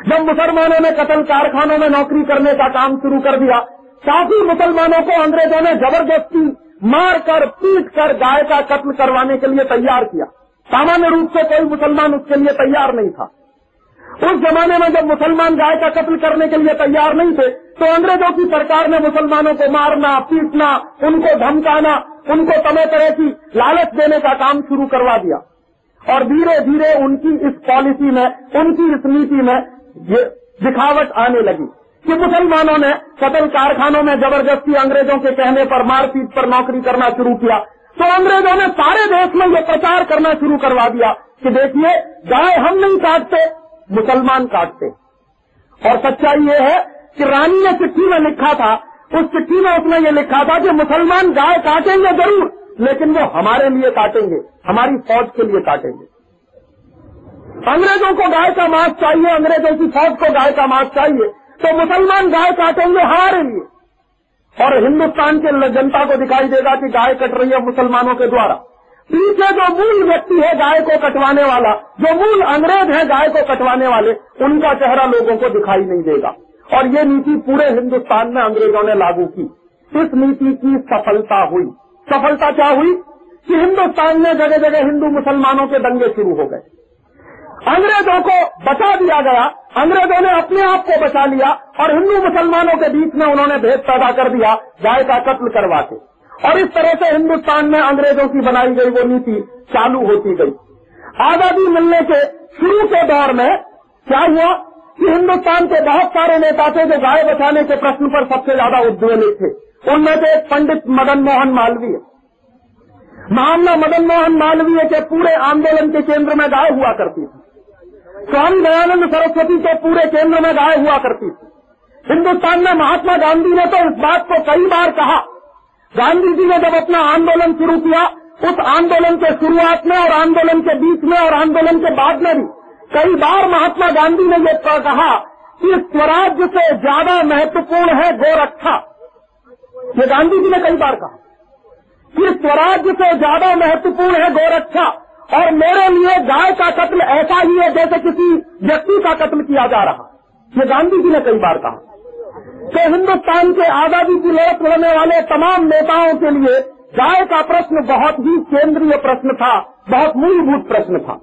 जब मुसलमानों ने कतल कारखानों में नौकरी करने का काम शुरू कर दिया काफ़ी मुसलमानों को अंग्रेज़ों ने ज़बरदस्ती मार कर पीट कर गाय का कत्ल करवाने के लिए तैयार किया। सामान्य रूप से कोई मुसलमान उसके लिए तैयार नहीं था। उस जमाने में जब मुसलमान गाय का कत्ल करने के लिए तैयार नहीं थे तो अंग्रेज़ों की सरकार ने मुसलमानों को मारना, पीटना, उनको धमकाना, उनको समय तरह की लालच देने का काम शुरू करवा दिया। और धीरे धीरे उनकी इस पॉलिसी में, उनकी इस नीति में ये दिखावट आने लगी। कि मुसलमानों ने कतल कारखानों में ज़बरदस्ती अंग्रेज़ों के कहने पर मारपीट पर नौकरी करना शुरू किया। तो अंग्रेज़ों ने सारे देश में ये प्रचार करना शुरू करवा दिया कि देखिए गाय हम नहीं काटते, मुसलमान काटते। और सच्चाई ये है कि रानी ने चिट्ठी में लिखा था, उस चिट्ठी में उसने ये लिखा था कि मुसलमान गाय काटेंगे ज़रूर, लेकिन वो हमारे लिए काटेंगे, हमारी फौज के लिए काटेंगे। अंग्रेज़ों को गाय का मांस चाहिए, अंग्रेज़ों की फौज को गाय का मांस चाहिए तो मुसलमान गाय काटेंगे हमारे लिए और हिंदुस्तान के जनता को दिखाई देगा कि गाय कट रही है मुसलमानों के द्वारा। पीछे जो मूल व्यक्ति है गाय को कटवाने वाला, जो मूल अंग्रेज़ है गाय को कटवाने वाले, उनका चेहरा लोगों को दिखाई नहीं देगा। और ये नीति पूरे हिंदुस्तान में अंग्रेज़ों ने लागू की। इस नीति की सफलता हुई। सफलता क्या हुई? कि हिंदुस्तान में जगह जगह हिंदू मुसलमानों के दंगे शुरू हो गए। अंग्रेज़ों को बचा दिया गया। अंग्रेज़ों ने अपने आप को बचा लिया और हिंदू मुसलमानों के बीच में उन्होंने भेद पैदा कर दिया गाय का कत्ल करवा के और इस तरह से हिंदुस्तान में अंग्रेज़ों की बनाई गई वो नीति चालू होती गई। आज़ादी मिलने के शुरू के दौर में क्या हुआ कि हिंदुस्तान के बहुत सारे नेता थे जो गाय बचाने के प्रश्न पर सबसे ज़्यादा उद्वेलित थे। उनमें से एक पंडित मदन मोहन मालवीय। महामना मदन मोहन मालवीय के पूरे आंदोलन के केंद्र में गाय हुआ करती थी। स्वामी दयानंद सरस्वती के पूरे केंद्र में गाय हुआ करती थी। हिंदुस्तान में महात्मा गांधी ने तो इस बात को कई बार कहा। गांधी जी ने जब अपना आंदोलन शुरू किया, उस आंदोलन के शुरुआत में और आंदोलन के बीच में और आंदोलन के बाद में भी कई बार महात्मा गांधी ने ये कहा कि स्वराज्य से ज़्यादा महत्वपूर्ण है गोरक्षा ये गांधी जी ने कई बार कहा कि स्वराज्य से ज़्यादा महत्वपूर्ण है गोरक्षा और मेरे लिए गाय का कत्ल ऐसा ही है जैसे किसी व्यक्ति का कत्ल किया जा रहा। ये गांधी जी ने कई बार कहा। तो हिंदुस्तान के आज़ादी की लड़त लड़ने वाले तमाम नेताओं के लिए गाय का प्रश्न बहुत ही केंद्रीय प्रश्न था, बहुत मूलभूत प्रश्न था।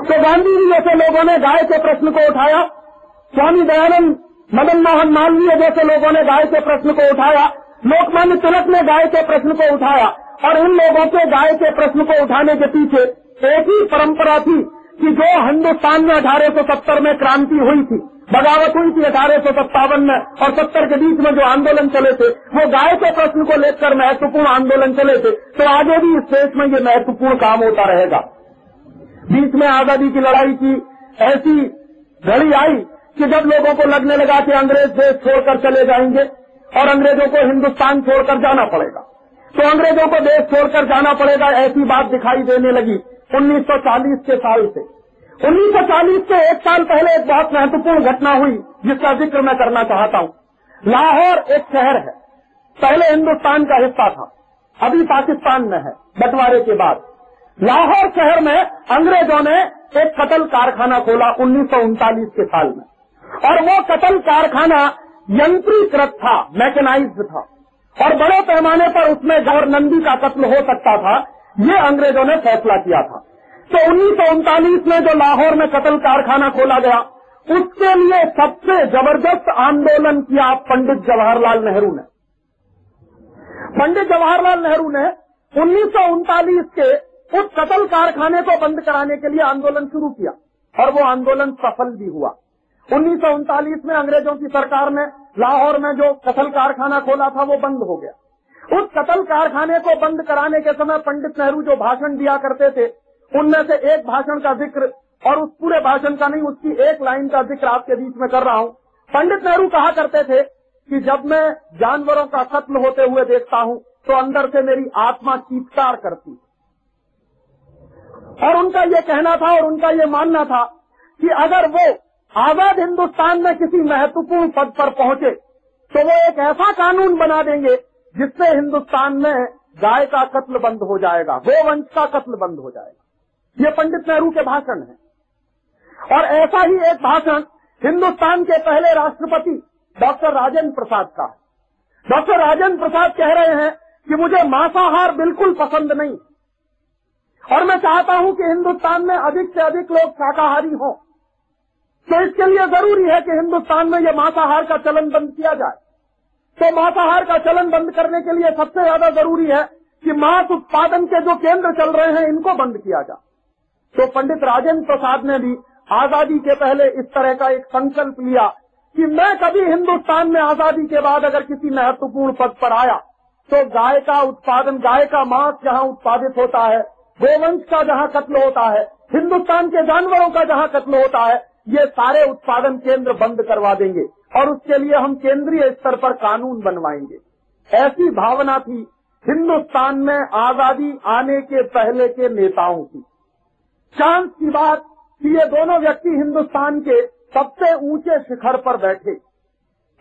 तो गांधी जी जैसे लोगों ने गाय के प्रश्न को उठाया, स्वामी दयानंद मदन मोहन मालवीय जैसे लोगों ने गाय के प्रश्न को उठाया, लोकमान्य तिलक ने गाय के प्रश्न को उठाया, और इन लोगों के गाय के प्रश्न को उठाने के पीछे ही परंपरा थी कि जो हिंदुस्तान में अठारह में क्रांति हुई थी, बगावत हुई थी अठारह सौ सत्तावन में, और सत्तर के बीच में जो आंदोलन चले थे, वो गाय के प्रश्न को लेकर महत्वपूर्ण आंदोलन चले थे तो आगे भी इस देश में ये महत्वपूर्ण काम होता रहेगा। बीच में आज़ादी की लड़ाई की ऐसी घड़ी आई कि जब लोगों को लगने लगा कि अंग्रेज़ देश छोड़कर चले जाएँगे, और अंग्रेज़ों को हिंदुस्तान छोड़कर जाना पड़ेगा तो अंग्रेज़ों को देश छोड़कर जाना पड़ेगा, ऐसी बात दिखाई देने लगी। 1940 के साल से। 1940 से एक साल पहले एक बहुत महत्वपूर्ण घटना हुई, जिसका ज़िक्र मैं करना चाहता हूँ। लाहौर एक शहर है। पहले हिंदुस्तान का हिस्सा था। अभी पाकिस्तान में है, बंटवारे के बाद। लाहौर शहर में अंग्रेज़ों ने एक कतल कारखाना खोला उन्नीस सौ उनतालीस के साल में। और वो कतल कारखाना यंत्रीकृत था मैकेनाइज्ड था। और बड़े पैमाने पर उसमें गौर नंदी का कत्ल हो सकता था ये अंग्रेज़ों ने फैसला किया था। तो उन्नीस सौ उनतालीस में जो लाहौर में कतल कारखाना खोला गया, उसके लिए सबसे ज़बरदस्त आंदोलन किया पंडित जवाहरलाल नेहरू ने। पंडित जवाहरलाल नेहरू ने उन्नीस सौ उनतालीस के उस कतल कारखाने को बंद कराने के लिए आंदोलन शुरू किया, और वो आंदोलन सफल भी हुआ। उन्नीस सौ उनतालीस में अंग्रेज़ों की सरकार ने लाहौर में जो कतल कारखाना खोला था, वो बंद हो गया। उस कतल कारखाने को बंद कराने के समय पंडित नेहरू जो भाषण दिया करते थे, उनमें से एक भाषण का ज़िक्र और उस पूरे भाषण का नहीं, उसकी एक लाइन का ज़िक्र आपके बीच में कर रहा हूँ। पंडित नेहरू कहा करते थे कि जब मैं जानवरों का कत्ल होते हुए देखता हूँ तो अंदर से मेरी आत्मा चीतकार करती और उनका ये कहना था और उनका ये मानना था कि अगर वो आज़ाद हिंदुस्तान में किसी महत्वपूर्ण पद पर पहुँचे तो वो एक ऐसा कानून बना देंगे जिससे हिंदुस्तान में गाय का कत्ल बंद हो जाएगा, गोवंश का कत्ल बंद हो जाएगा। ये पंडित नेहरू के भाषण है। और ऐसा ही एक भाषण हिंदुस्तान के पहले राष्ट्रपति डॉक्टर राजेंद्र प्रसाद का है। डॉक्टर राजेंद्र प्रसाद कह रहे हैं कि मुझे मांसाहार बिल्कुल पसंद नहीं। और मैं चाहता हूँ कि हिंदुस्तान में अधिक से अधिक लोग शाकाहारी हों। तो इसके लिए ज़रूरी है कि हिंदुस्तान में यह मांसाहार का चलन बंद किया जाए। तो मांसाहार का चलन बंद करने के लिए सबसे ज़्यादा ज़रूरी है कि मांस उत्पादन के जो केंद्र चल रहे हैं, इनको बंद किया जाए। तो पंडित राजेंद्र प्रसाद ने भी आज़ादी के पहले इस तरह का एक संकल्प लिया कि मैं कभी हिंदुस्तान में आज़ादी के बाद अगर किसी महत्वपूर्ण पद पर आया तो गाय का उत्पादन, गाय का मांस जहाँ उत्पादित होता है, गोवंश का जहाँ कत्ल होता है, हिंदुस्तान के जानवरों का जहाँ कत्ल होता है ये सारे उत्पादन केंद्र बंद करवा देंगे और उसके लिए हम केंद्रीय स्तर पर कानून बनवाएँगे। ऐसी भावना थी हिंदुस्तान में आज़ादी आने के पहले के नेताओं की। चांस की बात कि ये दोनों व्यक्ति हिंदुस्तान के सबसे ऊँचे शिखर पर बैठे।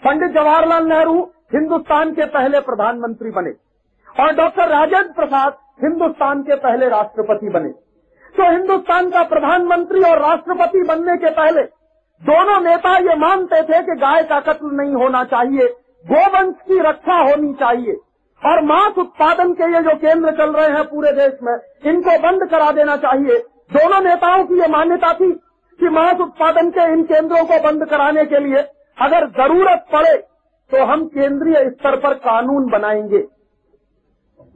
पंडित जवाहरलाल नेहरू हिंदुस्तान के पहले प्रधानमंत्री बने और डॉक्टर राजेंद्र प्रसाद हिंदुस्तान के पहले राष्ट्रपति बने। तो हिंदुस्तान का प्रधानमंत्री और राष्ट्रपति बनने के पहले दोनों नेता ये मानते थे कि गाय का कत्ल नहीं होना चाहिए, गोवंश की रक्षा होनी चाहिए। और मांस उत्पादन के ये जो केंद्र चल रहे हैं पूरे देश में, इनको बंद करा देना चाहिए। दोनों नेताओं की ये मान्यता थी कि मांस उत्पादन के इन केंद्रों को बंद कराने के लिए अगर ज़रूरत पड़े तो हम केंद्रीय स्तर पर कानून बनाएँगे।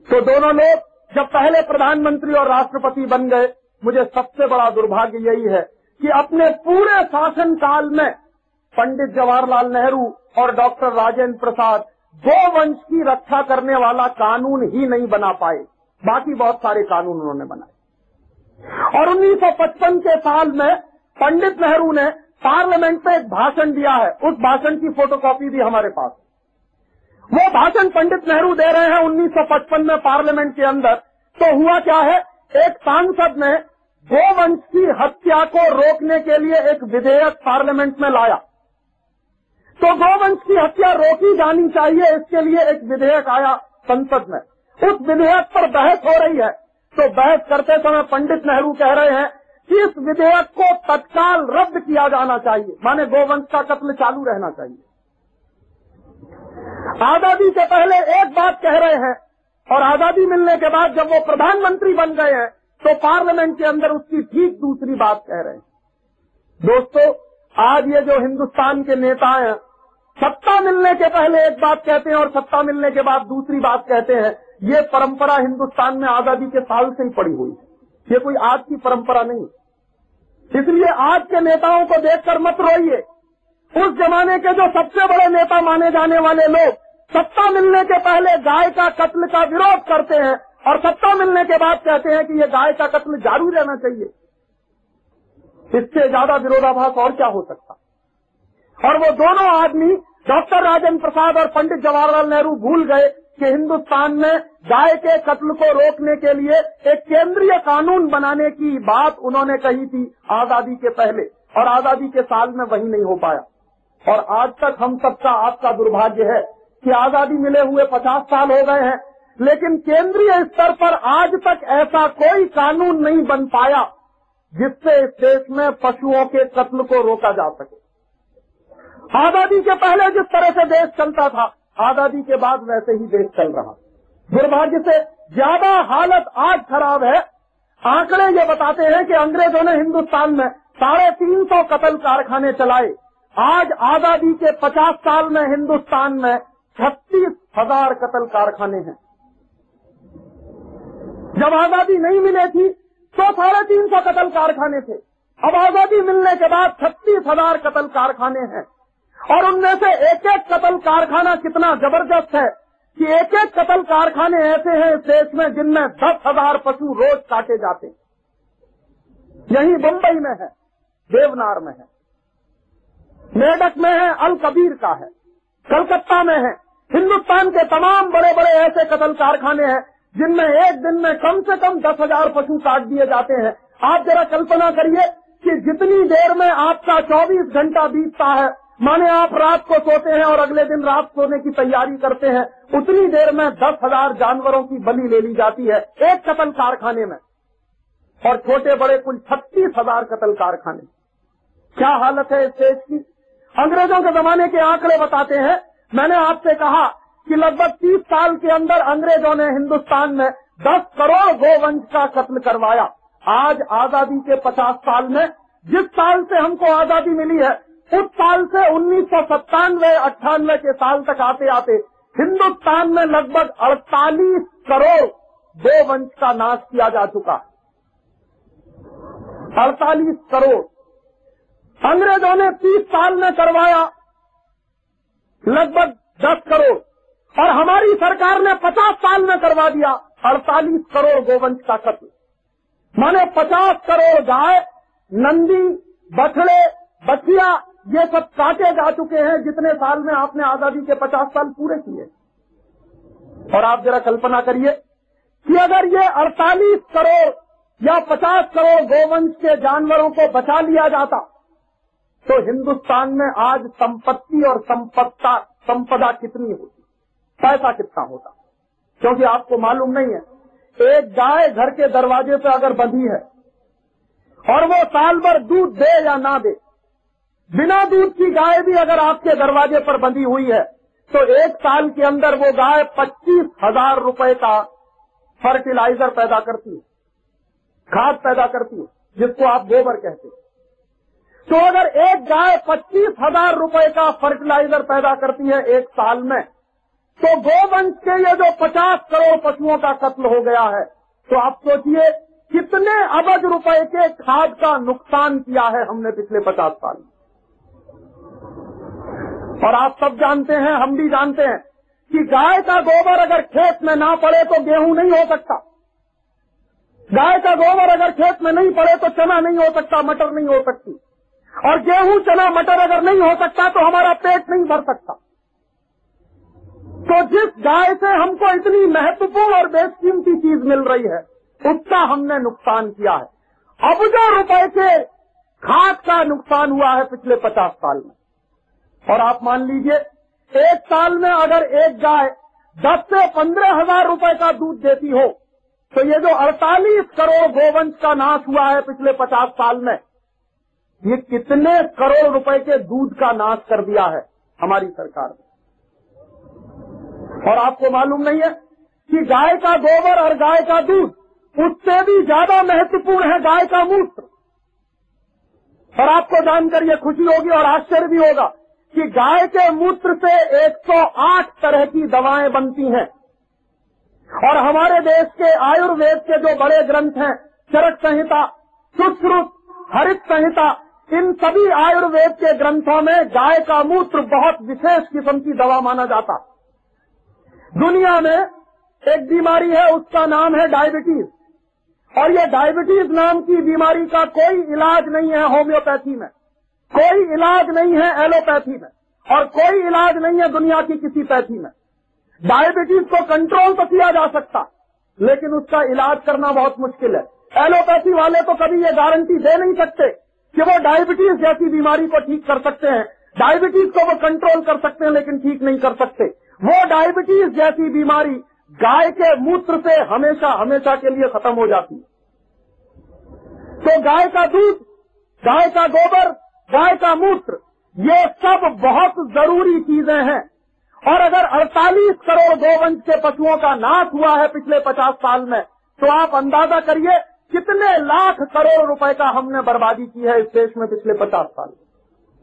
तो दोनों लोग जब पहले प्रधानमंत्री और राष्ट्रपति बन गए मुझे सबसे बड़ा दुर्भाग्य यही है कि अपने पूरे शासन काल में पंडित जवाहरलाल नेहरू और डॉक्टर राजेंद्र प्रसाद गोवंश की रक्षा करने वाला कानून ही नहीं बना पाए। बाकी बहुत सारे कानून उन्होंने बनाए। और 1955 के साल में पंडित नेहरू ने पार्लियामेंट में एक भाषण दिया है। उस भाषण की फोटोकॉपी भी हमारे पास वो भाषण पंडित नेहरू दे रहे हैं 1955 में पार्लियामेंट के अंदर। तो हुआ क्या है? एक सांसद ने गोवंश की हत्या को रोकने के लिए एक विधेयक पार्लियामेंट में लाया। तो गोवंश की हत्या रोकी जानी चाहिए, इसके लिए एक विधेयक आया संसद में। उस विधेयक पर बहस हो रही है। तो बहस करते समय पंडित नेहरू कह रहे हैं कि इस विधेयक को तत्काल रद्द किया जाना चाहिए। माने गोवंश का कत्ल चालू रहना चाहिए। आज़ादी से पहले एक बात कह रहे हैं और आज़ादी मिलने के बाद जब वो प्रधानमंत्री बन गए हैं तो पार्लियामेंट के अंदर उसकी ठीक दूसरी बात कह रहे हैं। दोस्तों, आज ये जो हिंदुस्तान के नेता हैं, सत्ता मिलने के पहले एक बात कहते हैं और सत्ता मिलने के बाद दूसरी बात कहते हैं, ये परंपरा हिंदुस्तान में आज़ादी के साल से ही पड़ी हुई है। ये कोई आज की परंपरा नहीं। इसलिए आज के नेताओं को देखकर मत रोइए। उस जमाने के जो सबसे बड़े नेता माने जाने वाले लोग, सत्ता मिलने के पहले गाय का कत्ल का विरोध करते हैं और सत्ता मिलने के बाद कहते हैं कि ये गाय का कत्ल जारी रहना चाहिए। इससे ज़्यादा विरोधाभास और क्या हो सकता? और वो दोनों आदमी, डॉक्टर राजेंद्र प्रसाद और पंडित जवाहरलाल नेहरू भूल गए कि हिंदुस्तान में गाय के कत्ल को रोकने के लिए एक केंद्रीय कानून बनाने की बात उन्होंने कही थी आज़ादी के पहले, और आज़ादी के साल में वही नहीं हो पाया। और आज तक हम सबका आपका दुर्भाग्य है कि आज़ादी मिले हुए पचास साल हो गए हैं लेकिन केंद्रीय स्तर पर आज तक ऐसा कोई कानून नहीं बन पाया जिससे इस देश में पशुओं के कत्ल को रोका जा सके। आज़ादी के पहले जिस तरह से देश चलता था, आज़ादी के बाद वैसे ही देश चल रहा। दुर्भाग्य से ज़्यादा हालत आज खराब है। आंकड़े ये बताते हैं कि अंग्रेज़ों ने हिंदुस्तान में साढ़े तीन सौ कतल कारखाने चलाए। आज आज़ादी के पचास साल में हिंदुस्तान में छत्तीस हज़ार कतल कारखाने हैं। जब आज़ादी नहीं मिले थी तो साढ़े तीन सौ कतल कारखाने थे। अब आज़ादी मिलने के बाद छत्तीस हज़ार कतल कारखाने हैं। और उनमें से एक एक कतल कारखाना कितना ज़बरदस्त है कि एक एक कतल कारखाने ऐसे हैं इस देश में जिनमें दस हज़ार पशु रोज काटे जाते यही मुंबई में है, देवनार में है मेडक में है, अल कबीर का है, कलकत्ता में है। हिंदुस्तान के तमाम बड़े बड़े ऐसे कतल कारखाने हैं जिनमें एक दिन में कम से कम दस हज़ार पशु काट दिए जाते हैं। आप जरा कल्पना करिए कि जितनी देर में आपका चौबीस घंटा बीतता है। माने आप रात को सोते हैं और अगले दिन रात सोने की तैयारी करते हैं। उतनी देर में दस हज़ार जानवरों की बलि ले ली जाती है एक कतल कारखाने में। और छोटे बड़े कुल छत्तीस हज़ार कतल कारखाने। क्या हालत है इस देश की? अंग्रेज़ों के जमाने के आंकड़े बताते हैं। मैंने आपसे कहा कि लगभग तीस साल के अंदर अंग्रेज़ों ने हिंदुस्तान में दस करोड़ गोवंश का कत्ल करवाया। आज आज़ादी के पचास साल में जिस साल से हमको आज़ादी मिली है, उस साल से उन्नीस सौ सत्तानवे, अट्ठानवे के साल तक आते आते हिंदुस्तान में लगभग 48 करोड़ गोवंश का नाश किया जा चुका। 48 करोड़। अंग्रेज़ों ने 30 साल में करवाया, लगभग 10 करोड़। और हमारी सरकार ने 50 साल में करवा दिया 48 करोड़ गोवंश का कत्ल। माने 50 करोड़ गाय, नंदी, बछड़े, बछिया, ये सब काटे जा चुके हैं जितने साल में आपने आज़ादी के पचास साल पूरे किए। और आप जरा कल्पना करिए कि अगर ये 48 करोड़ या 50 करोड़ गोवंश के जानवरों को बचा लिया जाता तो हिंदुस्तान में आज संपत्ति और संपत्ता, संपदा कितनी होती? पैसा कितना होता? क्योंकि आपको मालूम नहीं है। एक गाय घर के दरवाजे पे अगर बंधी है और वो साल भर दूध दे या ना दे, बिना दूध की गाय भी अगर आपके दरवाजे पर बंधी हुई है तो एक साल के अंदर वो गाय पच्चीस हज़ार रुपये का फर्टिलाइज़र पैदा करती है, खाद पैदा करती है, जिसको आप गोबर कहते हैं। तो अगर एक गाय पच्चीस हज़ार रुपये का फर्टिलाइज़र पैदा करती है एक साल में तो गोवंश के ये जो पचास करोड़ पशुओं का कत्ल हो गया है तो आप सोचिए, कितने अबज रुपए के खाद का नुकसान किया है हमने पिछले पचास साल और आप सब जानते हैं, हम भी जानते हैं, कि गाय का गोबर अगर खेत में ना पड़े तो गेहूँ नहीं हो सकता। गाय का गोबर अगर खेत में नहीं पड़े तो चना नहीं हो सकता, मटर नहीं हो सकती। और गेहूँ, चना, मटर अगर नहीं हो सकता तो हमारा पेट नहीं भर सकता। तो जिस गाय से हमको इतनी महत्वपूर्ण और बेशकीमती चीज़ मिल रही है, उसका हमने नुकसान किया है। अब जो रुपए के खाद का नुकसान हुआ है पिछले पचास साल में, और आप मान लीजिए, एक साल में अगर एक गाय दस से पंद्रह हज़ार रुपये का दूध देती हो तो ये जो अड़तालीस करोड़ गोवंश का नाश हुआ है पिछले पचास साल में, ये कितने करोड़ रुपए के दूध का नाश कर दिया है हमारी सरकार ने। और आपको मालूम नहीं है कि गाय का गोबर और गाय का दूध उससे भी ज़्यादा महत्वपूर्ण है गाय का मूत्र। और आपको जानकर ये खुशी होगी और आश्चर्य भी होगा कि गाय के मूत्र से 108 तरह की दवाएँ बनती हैं। और हमारे देश के आयुर्वेद के जो बड़े ग्रंथ हैं, चरक संहिता, सुश्रुत, हरित संहिता, इन सभी आयुर्वेद के ग्रंथों में गाय का मूत्र बहुत विशेष किस्म की दवा माना जाता। दुनिया में एक बीमारी है, उसका नाम है डायबिटीज़। और ये डायबिटीज़ नाम की बीमारी का कोई इलाज नहीं है होम्योपैथी में। कोई इलाज नहीं है एलोपैथी में। और कोई इलाज नहीं है दुनिया की किसी पैथी में। डायबिटीज़ को कंट्रोल तो किया जा सकता, लेकिन उसका इलाज करना बहुत मुश्किल है। एलोपैथी वाले तो कभी ये गारंटी दे नहीं सकते कि वो डायबिटीज़ जैसी बीमारी को ठीक कर सकते हैं। डायबिटीज़ को वो कंट्रोल कर सकते हैं, लेकिन ठीक नहीं कर सकते। वो डायबिटीज़ जैसी बीमारी गाय के मूत्र से हमेशा हमेशा के लिए खत्म हो जाती है। तो गाय का दूध, गाय का गोबर, गाय का मूत्र, ये सब बहुत ज़रूरी चीज़ें हैं। और अगर 48 करोड़ गोवंश के पशुओं का नाश हुआ है पिछले 50 साल में तो आप अंदाज़ा करिए कितने लाख करोड़ रुपए का हमने बर्बादी की है इस देश में पिछले 50 साल में।